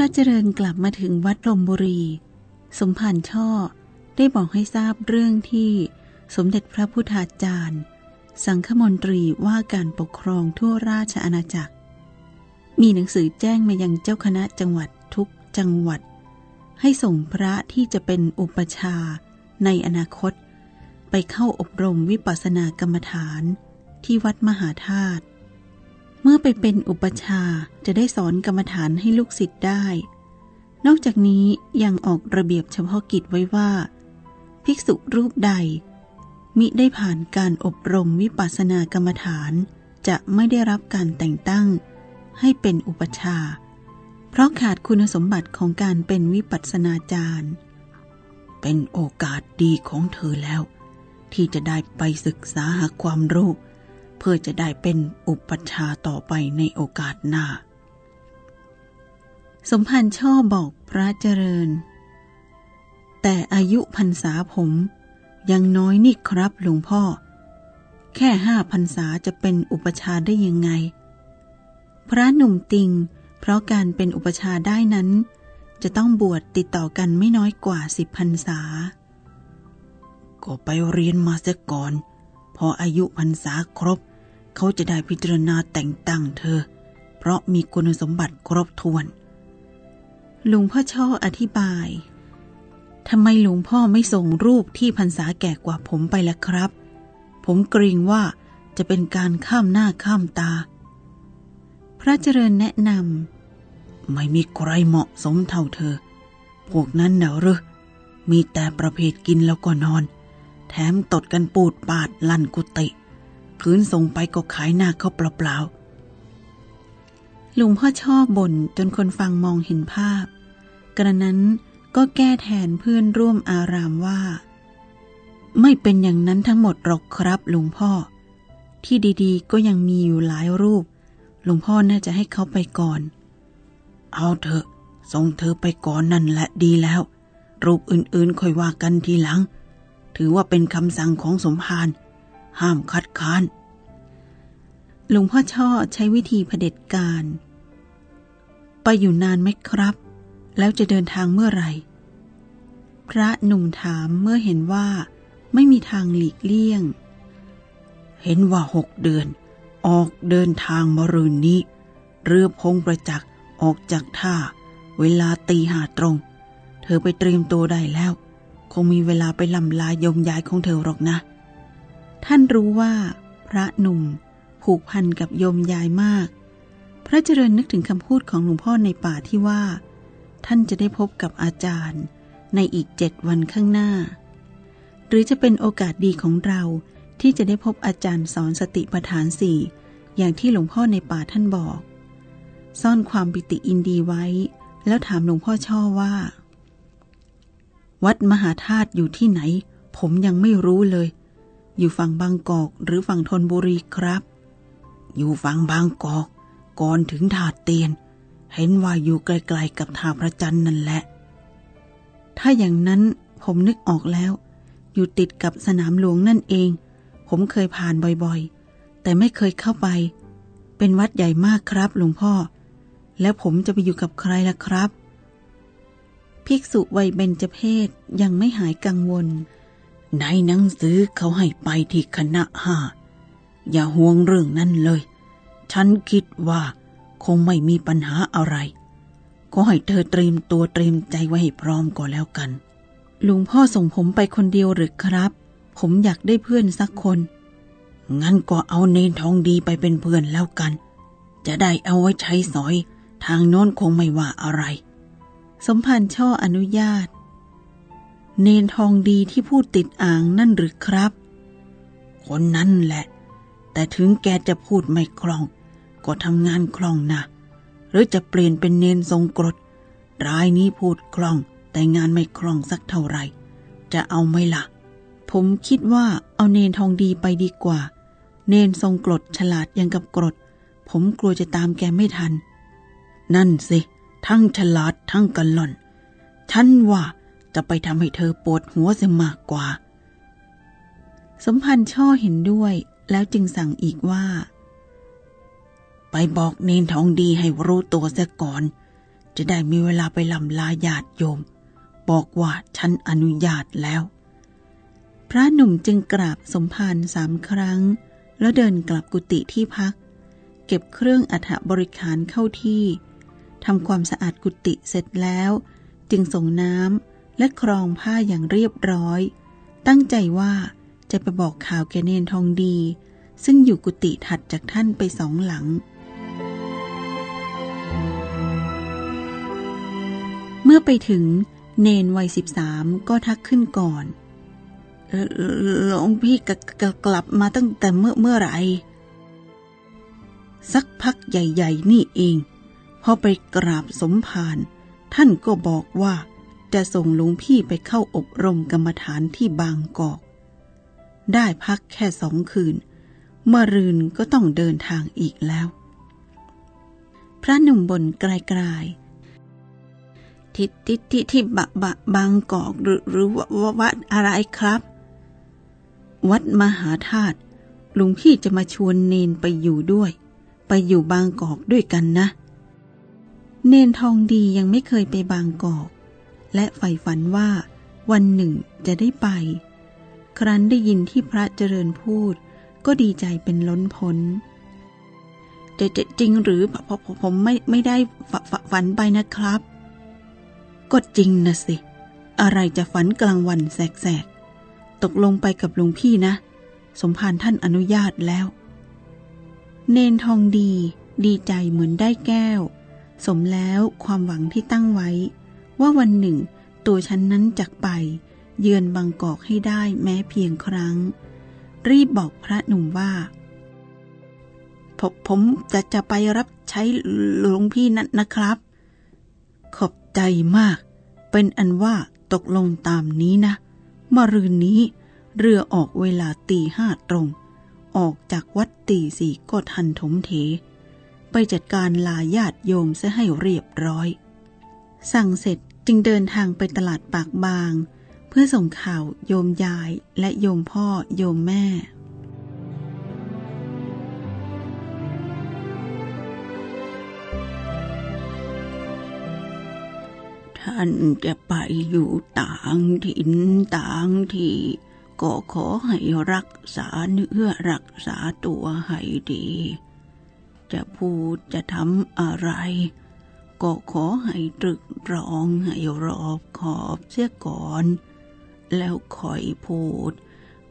พระเจริญกลับมาถึงวัดพรมบุรี สมภารช่อได้บอกให้ทราบเรื่องที่สมเด็จพระพุทธาจารย์ สังฆมนตรีว่าการปกครองทั่วราชอาณาจักร มีหนังสือแจ้งมายังเจ้าคณะจังหวัดทุกจังหวัด ให้ส่งพระที่จะเป็นอุปชาในอนาคต ไปเข้าอบรมวิปัสสนากรรมฐานที่วัดมหาธาตุ เมื่อไปเป็นอุปชาจะได้สอนกรรมฐานให้ลูกศิษย์ได้ นอกจากนี้ยังออกระเบียบเฉพาะกิจไว้ว่า ภิกษุรูปใด มิได้ผ่านการอบรมวิปัสสนากรรมฐาน จะไม่ได้รับการแต่งตั้ง ให้เป็นอุปชา เพราะขาดคุณสมบัติของการเป็นวิปัสสนาจารย์ เป็นโอกาสดีของเธอแล้ว ที่จะได้ไปศึกษาหาความรู้ เพื่อจะได้เป็นอุปชาต่อไปในโอกาสหน้า สมพันธ์ช่อบอกพระเจริญ แต่อายุพรรษาผมยังน้อยนี่ครับหลวงพ่อ แค่ห้าพรรษาจะเป็นอุปชาได้ยังไง พระหนุ่มติง เพราะการเป็นอุปชาได้นั้น จะต้องบวชติดต่อกันไม่น้อยกว่าสิบพรรษา ก็ไปเรียนมาเสียก่อน พออายุพรรษาครบ เขาจะได้พิจารณาแต่งตั้งเธอ เพราะมีคุณสมบัติครบถ้วน หลวงพ่อช่ออธิบายทำไมหลวงพ่อไม่ส่งรูปที่พรรษาแก่กว่าผมไปล่ะครับ ผมเกรงว่าจะเป็นการข้ามหน้าข้ามตา พระเจริญแนะนำไม่มีใครเหมาะสมเท่าเธอ พวกนั้นเนอหรือมีแต่ประเภทกินแล้วก็นอน แถมตดกันปูดปาดลั่นกุติ คืนส่งไปก็ขายหน้าเขาเปล่าหลวงพ่อชอบบ่นจนคนฟังมองเห็นภาพ กระนั้นก็แก้แทนเพื่อนร่วมอารามว่า ไม่เป็นอย่างนั้นทั้งหมดหรอกครับหลวงพ่อ ที่ดีๆ ก็ยังมีอยู่หลายรูป หลวงพ่อน่าจะให้เขาไปก่อน เอาเถอะส่งเธอไปก่อนนั่นแหละดีแล้ว รูปอื่นๆค่อยว่ากันทีหลัง ถือว่าเป็นคำสั่งของสมภาร ห้ามคัดค้าน หลวงพ่อช่อใช้วิธีเผด็จการ ไปอยู่นานไหมครับ แล้วจะเดินทางเมื่อไหร่ พระหนุ่มถามเมื่อเห็นว่าไม่มีทางหลีกเลี่ยง เห็นว่าหกเดือน ออกเดินทางมรืนนี้ เรือพงประจักษ์ออกจากท่า เวลาตีหาตรง เธอไปเตรียมตัวได้แล้ว คงมีเวลาไปลำลายยมยายของเธอหรอกนะ ท่านรู้ว่า พระหนุ่ม ผูกพันกับโยมยายมาก พระเจริญนึกถึงคำพูดของหลวงพ่อในป่าที่ว่า ท่านจะได้พบกับอาจารย์ในอีกเจ็ดวันข้างหน้า หรือจะเป็นโอกาสดีของเราที่จะได้พบอาจารย์สอนสติปัฏฐานสี่อย่างที่หลวงพ่อในป่าท่านบอก ซ่อนความปิติอินดีไว้ แล้วถามหลวงพ่อช่อว่า วัดมหาธาตุอยู่ที่ไหน ผมยังไม่รู้เลย อยู่ฝั่งบางกอกหรือฝั่งธนบุรีครับ อยู่ฝั่งบางกอก ก่อนถึงถาดเตียน เห็นว่าอยู่ไกลๆกับท่าพระจันทร์นั่นแหละ ถ้าอย่างนั้นผมนึกออกแล้ว อยู่ติดกับสนามหลวงนั่นเอง ผมเคยผ่านบ่อยๆ แต่ไม่เคยเข้าไป เป็นวัดใหญ่มากครับหลวงพ่อ แล้วผมจะไปอยู่กับใครล่ะครับ ภิกษุวัยเบญจเพศยังไม่หายกังวล ในหนังสือเขาให้ไปที่คณะห้า อย่าห่วงเรื่องนั้นเลย ฉันคิดว่าคงไม่มีปัญหาอะไร ก็ให้เธอเตรียมตัวเตรียมใจไว้ให้พร้อมก่อนแล้วกันลวงพ่อส่งผมไปคนเดียวหรือครับ ผมอยากได้เพื่อนสักคน งั้นก็เอาเนนทองดีไปเป็นเพื่อนแล้วกัน จะได้เอาไว้ใช้สอย ทางโน้นคงไม่ว่าอะไร สมพันธ์ช่ออนุญาต เนนทองดีที่พูดติดอ่างนั่นหรือครับ คนนั้นแหละ แต่ถึงแกจะพูดไม่คล่อง ก็ทำงานคล่องนะ หรือจะเปลี่ยนเป็นเนนทรงกรดรายนี้พูดคล่อง แต่งานไม่คล่องสักเท่าไหร่ จะเอาไหมล่ะ ผมคิดว่าเอาเนนทองดีไปดีกว่า เนนทรงกรดฉลาดยังกับกรด ผมกลัวจะตามแกไม่ทัน นั่นสิ ทั้งฉลาดทั้งกันหล่อน ฉันว่า จะไปทำให้เธอปวดหัวเสียมากกว่า สมพันธ์ช่อเห็นด้วยแล้วจึงสั่งอีกว่า ไปบอกเนนทองดีให้รู้ตัวเสียก่อน จะได้มีเวลาไปลำลาญาติโยม บอกว่าฉันอนุญาตแล้ว พระหนุ่มจึงกราบสมภารสามครั้ง แล้วเดินกลับกุฏิที่พัก เก็บเครื่องอัฐบริขารเข้าที่ทำความสะอาดกุฏิเสร็จแล้ว จึงส่งน้ำ และครองผ้าอย่างเรียบร้อย ตั้งใจว่าจะไปบอกข่าวแกเนนทองดี ซึ่งอยู่กุฏิถัดจากท่านไปสองหลัง เมื่อไปถึงเนนวัยสิบสามก็ทักขึ้นก่อนหลวงพี่กกลับมาตั้งแต่เมื่อเมื่อไรสักพักใหญ่ ๆ นี่เอง พอไปกราบสมภารท่านก็บอกว่า จะส่งหลวงพี่ไปเข้าอบรมกรรมฐานที่บางกอก ได้พักแค่สองคืน เมื่อรืนก็ต้องเดินทางอีกแล้ว พระหนุ่มบนไกลๆที่ที่ที่ที่บะบะบางกอกหรือหรือวัดอะไรครับ วัดมหาธาตุลุงพี่จะมาชวนเนนไปอยู่ด้วย ไปอยู่บางกอกด้วยกันนะ เนนทองดียังไม่เคยไปบางกอก และใฝ่ฝันว่า วันหนึ่งจะได้ไป ครั้นได้ยินที่พระเจริญพูด ก็ดีใจเป็นล้นพ้นจะจะจริงหรือผมผมไม่ไม่ได้ฝฝฝันไปนะครับ ก็จริงนะสิ อะไรจะฝันกลางวันแสกๆ ตกลงไปกับหลุงพี่นะ สมภารท่านอนุญาตแล้ว เนนทองดี ดีใจเหมือนได้แก้ว สมแล้วความหวังที่ตั้งไว้ ว่าวันหนึ่ง ตัวฉันนั้นจากไป เยือนบางกอกให้ได้แม้เพียงครั้ง รีบบอกพระหนุ่มว่าผมผมจะจะไปรับใช้หลวงพี่นั่นนะครับ ขอบใจมาก เป็นอันว่าตกลงตามนี้นะมรืนนี้ เรือออกเวลาตีห้าตรง ออกจากวัดตีสี่ก็ทันถมเถ ไปจัดการลาญาติโยมซะให้เรียบร้อย สั่งเสร็จ จึงเดินทางไปตลาดปากบาง เพื่อส่งข่าวโยมยายและโยมพ่อโยมแม่ ท่านจะไปอยู่ต่างถิ่นต่างที่ก็ขอให้รักษาเนื้อรักษาตัวให้ดี จะพูดจะทำอะไร ก็ขอให้ตรึก ร้องให้รอบขอบเสียก่อน แล้วคอยพูด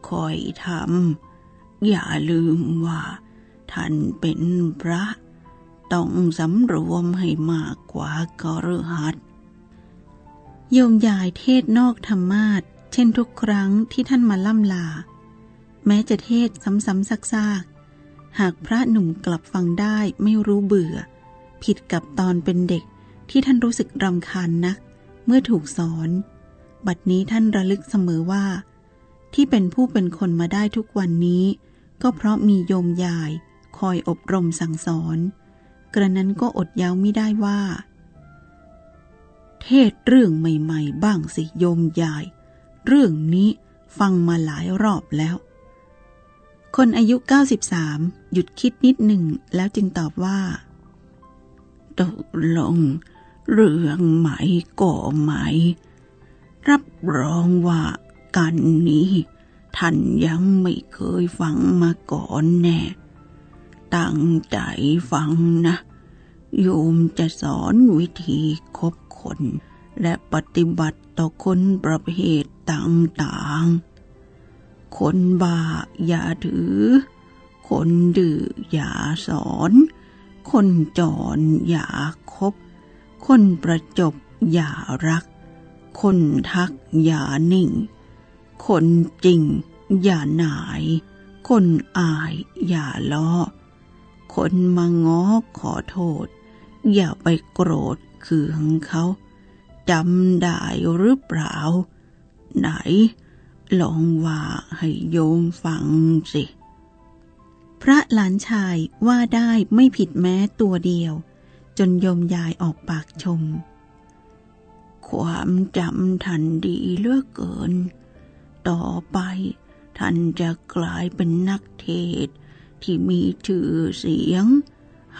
คอยทำ อย่าลืมว่า ท่านเป็นพระ ต้องสำรวมให้มากกว่ากฤหัสโยมยายเทศนอกธรรมาสเช่นทุกครั้งที่ท่านมาล่ำลา แม้จะเทศซ้ำๆซากๆ หากพระหนุ่มกลับฟังได้ไม่รู้เบื่อ ผิดกับตอนเป็นเด็ก ที่ท่านรู้สึกรำคาญนัก เมื่อถูกสอน บัดนี้ท่านระลึกเสมอว่า ที่เป็นผู้เป็นคนมาได้ทุกวันนี้ ก็เพราะมีโยมยายคอยอบรมสั่งสอน กระนั้นก็อดเย้าไม่ได้ว่า เทศเรื่องใหม่ๆ บ้างสิโยมยาย เรื่องนี้ฟังมาหลายรอบแล้ว คนอายุ 93 หยุดคิดนิดหนึ่งแล้วจึงตอบว่า ตกลง เรื่องใหม่ก็ใหม่รับรองว่ากันนี้ ท่านยังไม่เคยฟังมาก่อนแน่ ตั้งใจฟังนะ โยมจะสอนวิธีคบคน และปฏิบัติต่อคนประเภทต่างๆ คนบ้าอย่าถือ คนดื้ออย่าสอน คนจรอย่าคบ คนประจบอย่ารัก คนทักอย่านิ่ง คนจริงอย่าหนาย คนอายอย่าล้อ คนมาง้อขอโทษ อย่าไปโกรธเคืองเขาจำได้หรือเปล่า ไหน ลองว่าให้โยมฟังสิ พระหลานชายว่าได้ไม่ผิดแม้ตัวเดียว จนโยมยายออกปากชม ความจำท่านดีเลือเกิน ต่อไปท่านจะกลายเป็นนักเทศที่มีชื่อเสียง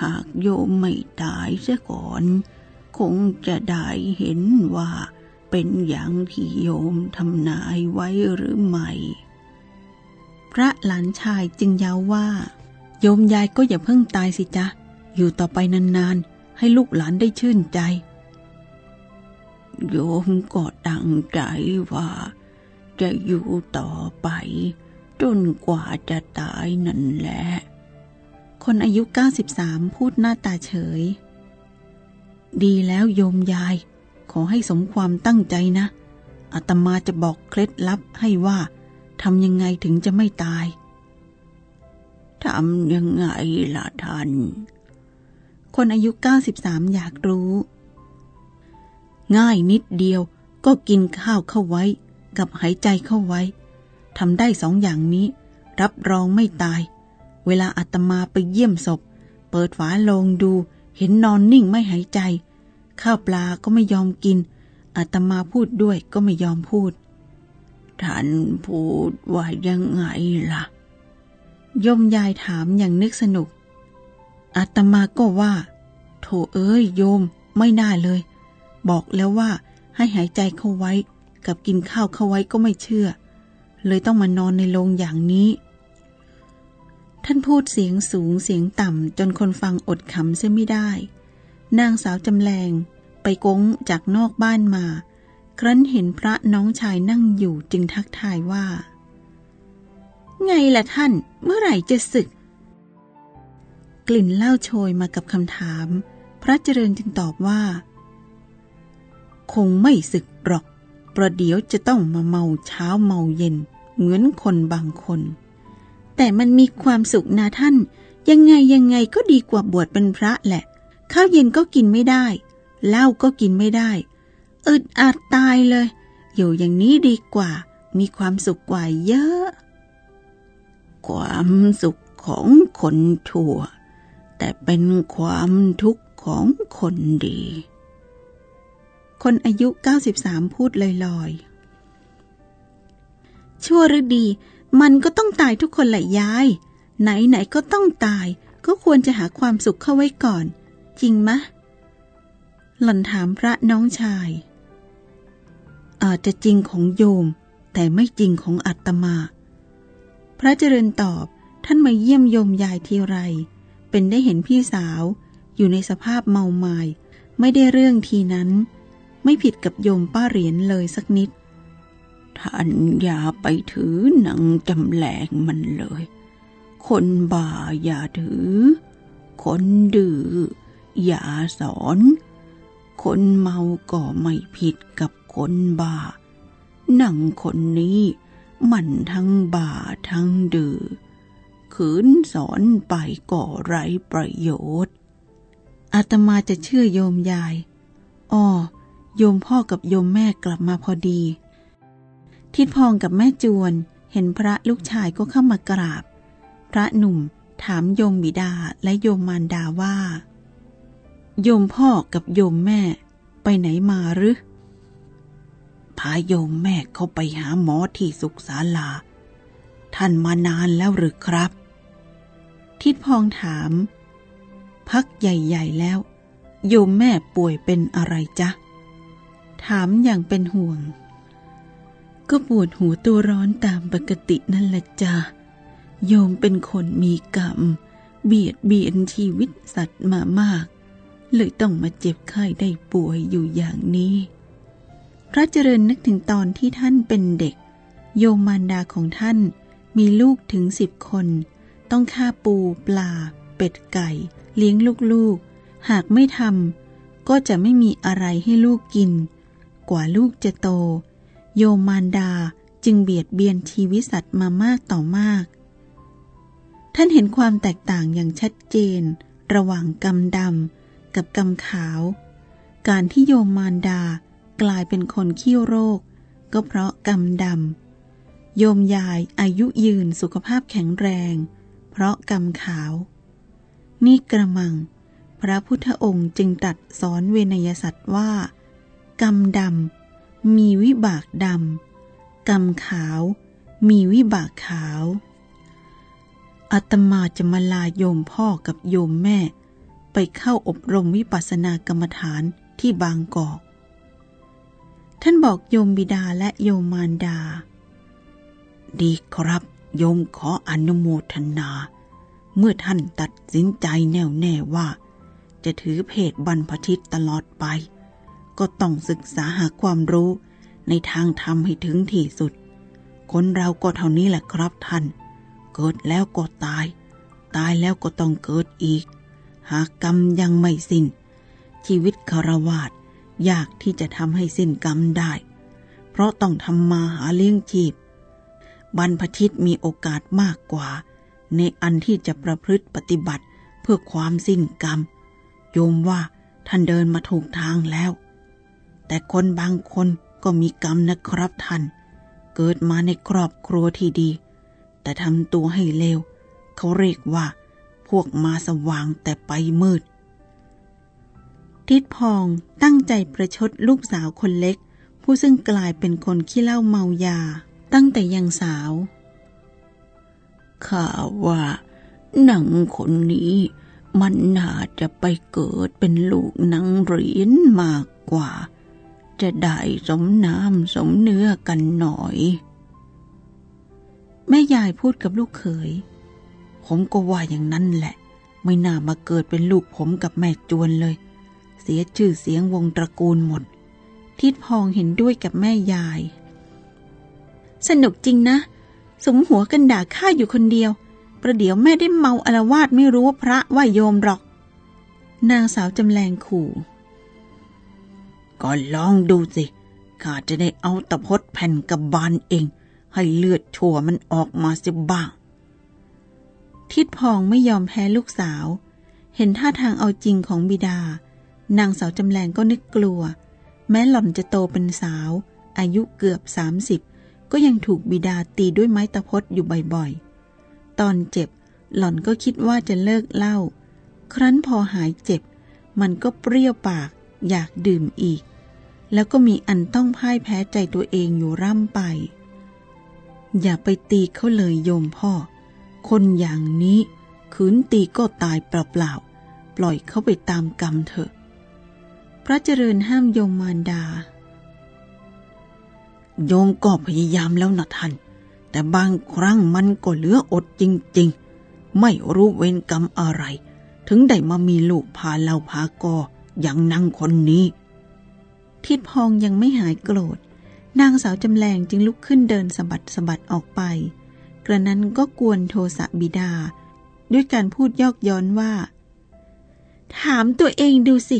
หากโยมไม่ตายเสียก่อน คงจะได้เห็นว่าเป็นอย่างที่โยมทำนายไว้หรือไม่ พระหลานชายจึงย้าว่า โยมยายก็อย่าเพิ่งตายสิจ๊ะ อยู่ต่อไปนานๆ ให้ลูกหลานได้ชื่นใจ โยมก็ตั้งใจว่า จะอยู่ต่อไปจนกว่าจะตายนั่นแหละ คนอายุ 93 พูดหน้าตาเฉย ดีแล้วโยมยาย ขอให้สมความตั้งใจนะอาตมาจะบอกเคล็ดลับให้ว่าทำยังไงถึงจะไม่ตาย ทำยังไงล่ะท่าน คนอายุ 93 อยากรู้ ง่ายนิดเดียวก็กินข้าวเข้าไว้ กับหายใจเข้าไว้ทำได้สองอย่างนี้ รับรองไม่ตาย เวลาอาตมาไปเยี่ยมศพ เปิดฝาโลงดู เห็นนอนนิ่งไม่หายใจ ข้าวปลาก็ไม่ยอมกินอาตมาพูดด้วยก็ไม่ยอมพูด ท่านพูดว่ายังไงล่ะยมยายถามอย่างนึกสนุก อาตมาก็ว่า โถเอ้ยโยมไม่น่าเลย บอกแล้วว่าให้หายใจเข้าไว้ กับกินข้าวเข้าไว้ก็ไม่เชื่อ เลยต้องมานอนในโรงอย่างนี้ ท่านพูดเสียงสูงเสียงต่ำจนคนฟังอดขำเสียไม่ได้ นางสาวจำแรงไปกงจากนอกบ้านมา ครั้นเห็นพระน้องชายนั่งอยู่จึงทักทายว่า ไงล่ะท่าน เมื่อไหร่จะศึก กลิ่นเหล้าโชยมากับคำถาม พระเจริญจึงตอบว่า คงไม่ศึกหรอก ประเดี๋ยวจะต้องมาเมาเช้าเมาเย็น เหมือนคนบางคน แต่มันมีความสุขนาท่าน ยังไงยังไงก็ดีกว่าบวชเป็นพระแหละ ข้าวเย็นก็กินไม่ได้ เหล้าก็กินไม่ได้ อึดอัดตายเลย อยู่อย่างนี้ดีกว่า มีความสุขกว่าเยอะ ความสุขของคนชั่ว แต่เป็นความทุกข์ของคนดี คนอายุ 93 พูดลอยๆ ชั่วหรือดี มันก็ต้องตายทุกคนแหละยาย ไหนๆก็ต้องตาย ก็ควรจะหาความสุขเข้าไว้ก่อน จริงมะ หล่อนถามพระน้องชาย อาจจะจริงของโยม แต่ไม่จริงของอัตมา พระเจริญตอบท่านมาเยี่ยมโยมยายทีไร เป็นได้เห็นพี่สาว อยู่ในสภาพเมาไมา้ไม่ได้เรื่องทีนั้น ไม่ผิดกับโยมป้าเหรียญเลยสักนิด ท่านอย่าไปถือหนังจำแหลงมันเลย คนบ่าอย่าถือ คนดื้ออย่าสอน คนเมาก็ไม่ผิดกับคนบ่านังคนนี้มันทั้งบ่าทั้งดื้อ ขืนสอนไปก็ไรประโยชน์ อาตมาจะเชื่อโยมยายอ๋อโยมพ่อกับโยมแม่กลับมาพอดี ทิดพองกับแม่จวนเห็นพระลูกชายก็เข้ามากราบ พระหนุ่มถามโยมบิดาและโยมมารดาว่า โยมพ่อกับโยมแม่ ไปไหนมาหรือพาโยมแม่เขาไปหาหมอที่สุขศาลา ท่านมานานแล้วหรือครับ ทิดพองถาม พักใหญ่ ๆ แล้ว โยมแม่ป่วยเป็นอะไรจ๊ะ ถามอย่างเป็นห่วง ก็ปวดหูตัวร้อนตามปกตินั่นแหละจ้ะโยมเป็นคนมีกรรม เบียดเบียนชีวิตสัตว์มามาก เลยต้องมาเจ็บไข้ได้ป่วยอยู่อย่างนี้ พระเจริญนึกถึงตอนที่ท่านเป็นเด็ก โยมมารดาของท่านมีลูกถึงสิบคน ต้องฆ่าปู ปลา เป็ดไก่ เลี้ยงลูกๆ หากไม่ทำก็จะไม่มีอะไรให้ลูกกิน กว่าลูกจะโต โยมารดาจึงเบียดเบียนชีวิตสัตว์มามากต่อมาก ท่านเห็นความแตกต่างอย่างชัดเจน ระหว่างกรรมดำกับกรรมขาว การที่โยมมารดากลายเป็นคนขี้โรค ก็เพราะกรรมดำโยมยายอายุยืนสุขภาพแข็งแรง เพราะกรรมขาว นี่กระมัง พระพุทธองค์จึงตัดสอนเวนยสัตว์ว่า กรรมดำมีวิบากดำกรรมขาว มีวิบากขาวอาตมาจะมาลาโยมพ่อกับโยมแม่ ไปเข้าอบรมวิปัสสนากรรมฐานที่บางกอก ท่านบอกโยมบิดาและโยมมารดา ดีครับ โยมขออนุโมทนา เมื่อท่านตัดสินใจแน่วแน่ว่า จะถือเพศบรรพชิตตลอดไป ก็ต้องศึกษาหาความรู้ในทางธรรมให้ถึงที่สุด คนเราก็เท่านี้แหละครับท่าน เกิดแล้วก็ตาย ตายแล้วก็ต้องเกิดอีก หากกรรมยังไม่สิน้น ชีวิตคารวาสยากที่จะทำให้สิ้นกรรมได้ เพราะต้องทำมาหาเลี้ยงชีพ บรรพชิตมีโอกาสมากกว่า ในอันที่จะประพฤติปฏิบัติเพื่อความสิ้นกรรม โยมว่าท่านเดินมาถูกทางแล้ว แต่คนบางคนก็มีกรรมนะครับท่าน เกิดมาในครอบครัวที่ดี แต่ทำตัวให้เลว เขาเรียกว่า พวกมาสว่างแต่ไปมืด ทิดพองตั้งใจประชดลูกสาวคนเล็ก ผู้ซึ่งกลายเป็นคนขี้เล้าเมายา ตั้งแต่ยังสาว ข้าว่าหนังคนนี้มันน่าจะไปเกิดเป็นลูกนางเหรียญมากกว่า จะได้สมน้ำสมเนื้อกันหน่อย แม่ยายพูดกับลูกเขย ผมก็ว่าอย่างนั้นแหละ ไม่น่ามาเกิดเป็นลูกผมกับแม่จวนเลย เสียชื่อเสียงวงตระกูลหมด ทิดพองเห็นด้วยกับแม่ยาย สนุกจริงนะ สมหัวกันด่าข้าอยู่คนเดียว ประเดี๋ยวแม่ได้เมาอารวาสไม่รู้ว่าพระว่าโยมหรอก นางสาวจำแรงขู่ก็ลองดูสิข้าจะได้เอาตะพดแผ่นกับบานเอง ให้เลือดชั่วมันออกมาสิบ้าง ทิดพองไม่ยอมแพ้ลูกสาว เห็นท่าทางเอาจริงของบิดา นางสาวจำแรงก็นึกกลัว แม้หล่อนจะโตเป็นสาว อายุเกือบสามสิบ ก็ยังถูกบิดาตีด้วยไม้ตะพดอยู่บ่อยๆ ตอนเจ็บหล่อนก็คิดว่าจะเลิกเหล้า ครั้นพอหายเจ็บ มันก็เปรี้ยวปากอยากดื่มอีก แล้วก็มีอันต้องพ่ายแพ้ใจตัวเองอยู่ร่ำไป อย่าไปตีเขาเลยโยมพ่อ คนอย่างนี้ขืนตีก็ตายเปล่าๆ ปล่อยเขาไปตามกรรมเถอะ พระเจริญห้ามโยมมารดา โยมก็พยายามแล้วนะท่าน แต่บางครั้งมันก็เหลืออดจริง ๆ ไม่รู้เวรกรรมอะไร ถึงได้มามีลูกพาเลาพากออย่างนางคนนี้ ทิดพองยังไม่หายโกรธ นางสาวจำแรงจึงลุกขึ้นเดินสะบัดสะบัดออกไป กระนั้นก็กวนโทสะบิดา ด้วยการพูดยอกย้อนว่า ถามตัวเองดูสิ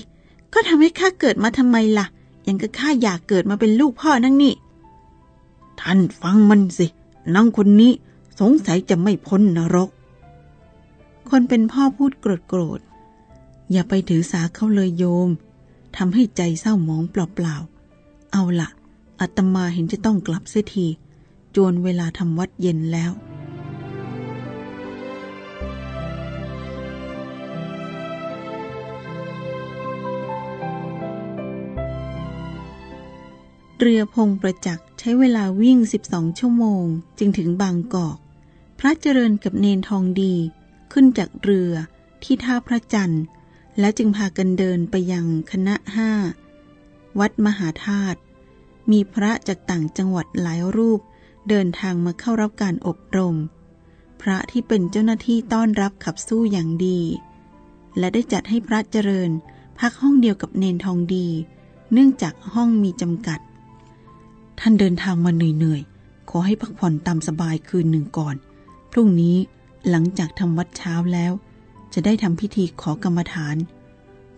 ก็ทำให้ข้าเกิดมาทำไมล่ะ ยังก็ข้าอยากเกิดมาเป็นลูกพ่อนั่งนี่ ท่านฟังมันสินางคนนี้สงสัยจะไม่พ้นนรก คนเป็นพ่อพูดโกรธโกรธ อย่าไปถือสาเขาเลยโยมทำให้ใจเศร้าหมองเปล่าๆ เอาละอาตมาเห็นจะต้องกลับเสียที จวนเวลาทำวัดเย็นแล้ว เรือพงประจักษ์ใช้เวลาวิ่ง 12 ชั่วโมง จึงถึงบางกอก พระเจริญกับเนนทองดีขึ้นจากเรือที่ท่าพระจันทร์ แล้วจึงพากันเดินไปยังคณะห้าวัดมหาธาตุมีพระจากต่างจังหวัดหลายรูปเดินทางมาเข้ารับการอบรม พระที่เป็นเจ้าหน้าที่ต้อนรับขับสู้อย่างดี และได้จัดให้พระเจริญพักห้องเดียวกับเนนทองดี เนื่องจากห้องมีจำกัด ท่านเดินทางมาเหนื่อยๆ ขอให้พักผ่อนตามสบายคืนหนึ่งก่อน พรุ่งนี้หลังจากทำวัดเช้าแล้ว จะได้ทำพิธีขอกรรมฐาน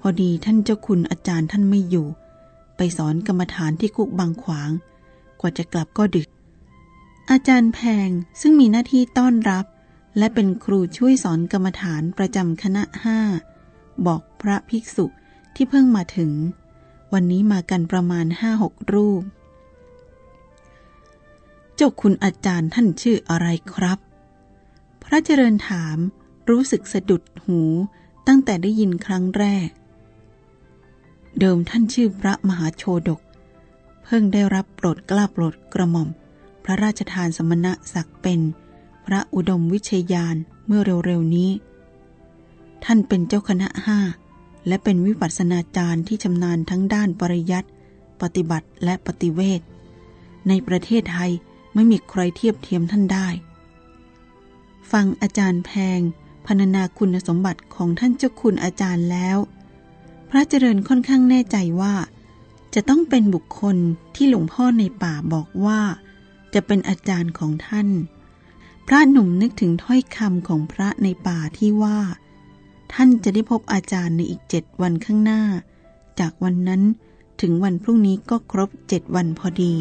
พอดีท่านเจ้าคุณอาจารย์ท่านไม่อยู่ ไปสอนกรรมฐานที่คุกบางขวาง กว่าจะกลับก็ดึก อาจารย์แพงซึ่งมีหน้าที่ต้อนรับ และเป็นครูช่วยสอนกรรมฐานประจำคณะห้าบอกพระภิกษุที่เพิ่งมาถึง วันนี้มากันประมาณห้าหกรูป เจ้าคุณอาจารย์ท่านชื่ออะไรครับ พระเจริญถามรู้สึกสะดุดหูตั้งแต่ได้ยินครั้งแรก เดิมท่านชื่อพระมหาโชดก เพิ่งได้รับโปรดกล้าโปรดกระหม่อม พระราชทานสมณะศักดิ์เป็น พระอุดมวิเชยานเมื่อเร็วๆนี้ ท่านเป็นเจ้าคณะห้าและเป็นวิปัสสนาจารย์ที่ชำนาญทั้งด้านปริยัติปฏิบัติและปฏิเวทในประเทศไทย ไม่มีใครเทียบเทียมท่านได้ ฟังอาจารย์แพงพรรณนาคุณสมบัติของท่านเจ้าคุณอาจารย์แล้ว พระเจริญค่อนข้างแน่ใจว่า จะต้องเป็นบุคคลที่หลวงพ่อในป่าบอกว่า จะเป็นอาจารย์ของท่าน พระหนุ่มนึกถึงถ้อยคำของพระในป่าที่ว่า ท่านจะได้พบอาจารย์ในอีกเจ็ดวันข้างหน้า จากวันนั้นถึงวันพรุ่งนี้ก็ครบเจ็ดวันพอดี